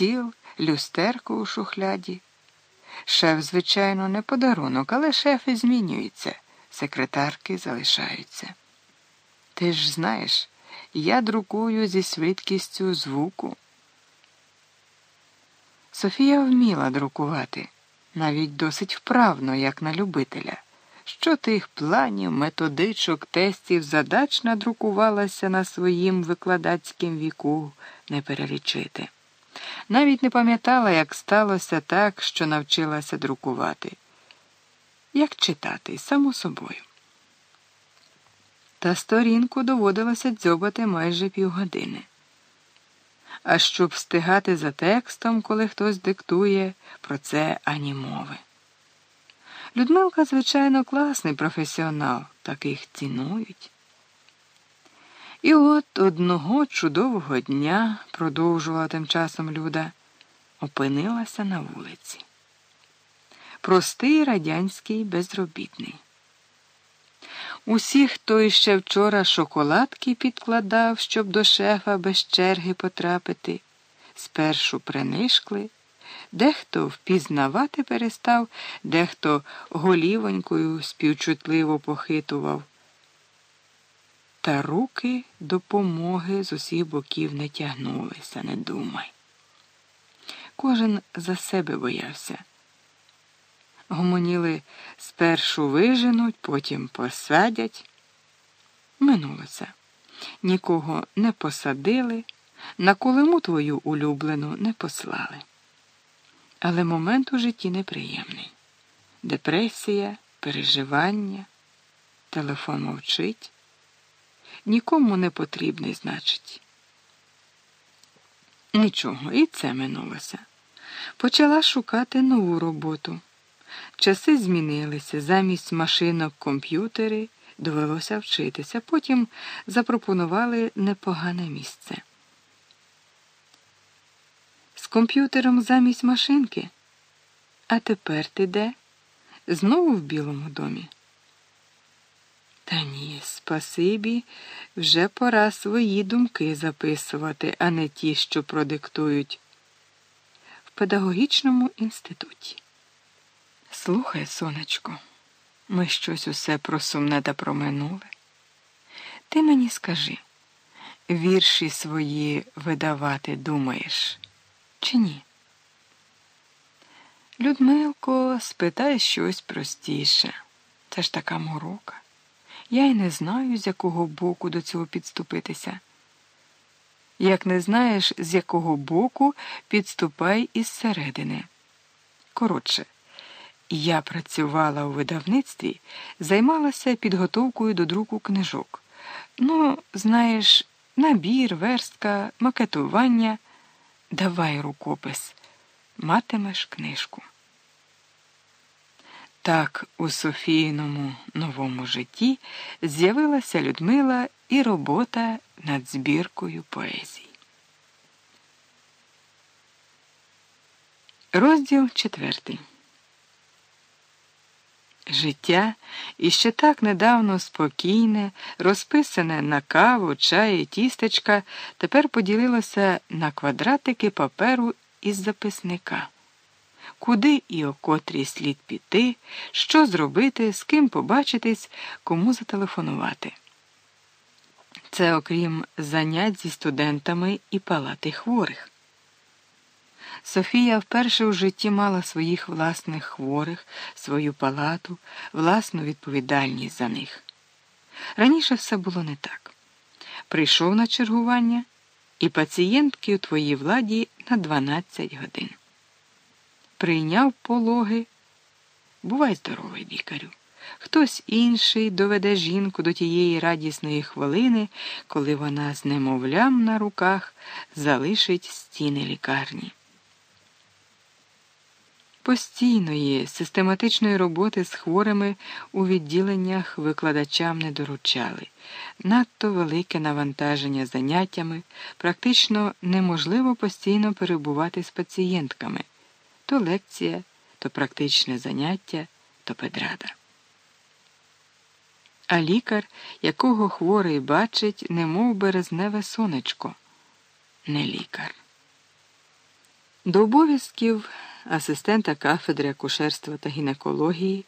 стіл, люстерку у шухляді. Шеф, звичайно, не подарунок, але шефи змінюються, секретарки залишаються. Ти ж знаєш, я друкую зі швидкістю звуку. Софія вміла друкувати, навіть досить вправно, як на любителя. Що тих планів, методичок, тестів, задач надрукувалася на своїм викладацьким віку не перелічити. Навіть не пам'ятала, як сталося так, що навчилася друкувати. Як читати, само собою. Та сторінку доводилося дзьобати майже півгодини. А щоб встигати за текстом, коли хтось диктує, про це ані мови. Людмилка, звичайно, класний професіонал, таких цінують. І от одного чудового дня, продовжувала тим часом Люда, опинилася на вулиці. Простий радянський безробітний. Усі, хто іще вчора шоколадки підкладав, щоб до шефа без черги потрапити, спершу принишкли, дехто впізнавати перестав, дехто голівонькою співчутливо похитував. Та руки допомоги з усіх боків не тягнулися, не думай. Кожен за себе боявся. Гомоніли спершу виженуть, потім посадять. Минулося. Нікого не посадили, на колиму твою улюблену не послали. Але момент у житті неприємний. Депресія, переживання, телефон мовчить. Нікому не потрібний, значить. Нічого, і це минулося. Почала шукати нову роботу. Часи змінилися, замість машинок комп'ютери довелося вчитися, потім запропонували непогане місце. З комп'ютером замість машинки. А тепер ти де? Знову в Білому домі? Та ні, спасибі, вже пора свої думки записувати, а не ті, що продиктують в педагогічному інституті. Слухай, сонечко, ми щось усе про сумне та про минуле. Ти мені скажи, вірші свої видавати думаєш, чи ні? Людмилко, спитай щось простіше. Це ж така морока. Я й не знаю, з якого боку до цього підступитися. Як не знаєш, з якого боку підступай із середини. Коротше. Я працювала у видавництві, займалася підготовкою до друку книжок. Ну, знаєш, набір, верстка, макетування. Давай рукопис, матимеш книжку. Так у Софійному новому житті з'явилася Людмила і робота над збіркою поезії. Розділ четвертий. Життя іще так недавно спокійне, розписане на каву, чай і тістечка, тепер поділилося на квадратики паперу із записника. Куди і о котрій слід піти, що зробити, з ким побачитись, кому зателефонувати. Це окрім занять зі студентами і палати хворих. Софія вперше у житті мала своїх власних хворих, свою палату, власну відповідальність за них. Раніше все було не так. Прийшов на чергування, і пацієнтки у твоїй владі на 12 годин. Прийняв пологи. Бувай здоровий, лікарю. Хтось інший доведе жінку до тієї радісної хвилини, коли вона з немовлям на руках залишить стіни лікарні. Постійної, систематичної роботи з хворими у відділеннях викладачам не доручали, надто велике навантаження заняттями, практично неможливо постійно перебувати з пацієнтками то лекція, то практичне заняття, то педрада. А лікар, якого хворий бачить, немов березневе сонечко, не лікар. До обов'язків асистента кафедри акушерства та гінекології